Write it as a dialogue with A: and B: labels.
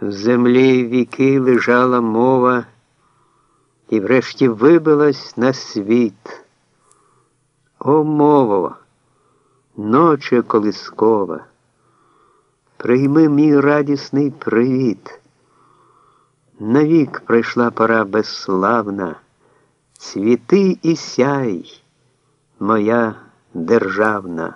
A: В землі віки лежала мова, і врешті вибилась на світ. О, мово, ноче колискова, прийми мій радісний привіт. Навік прийшла пора безславна, цвіти і сяй, моя державна.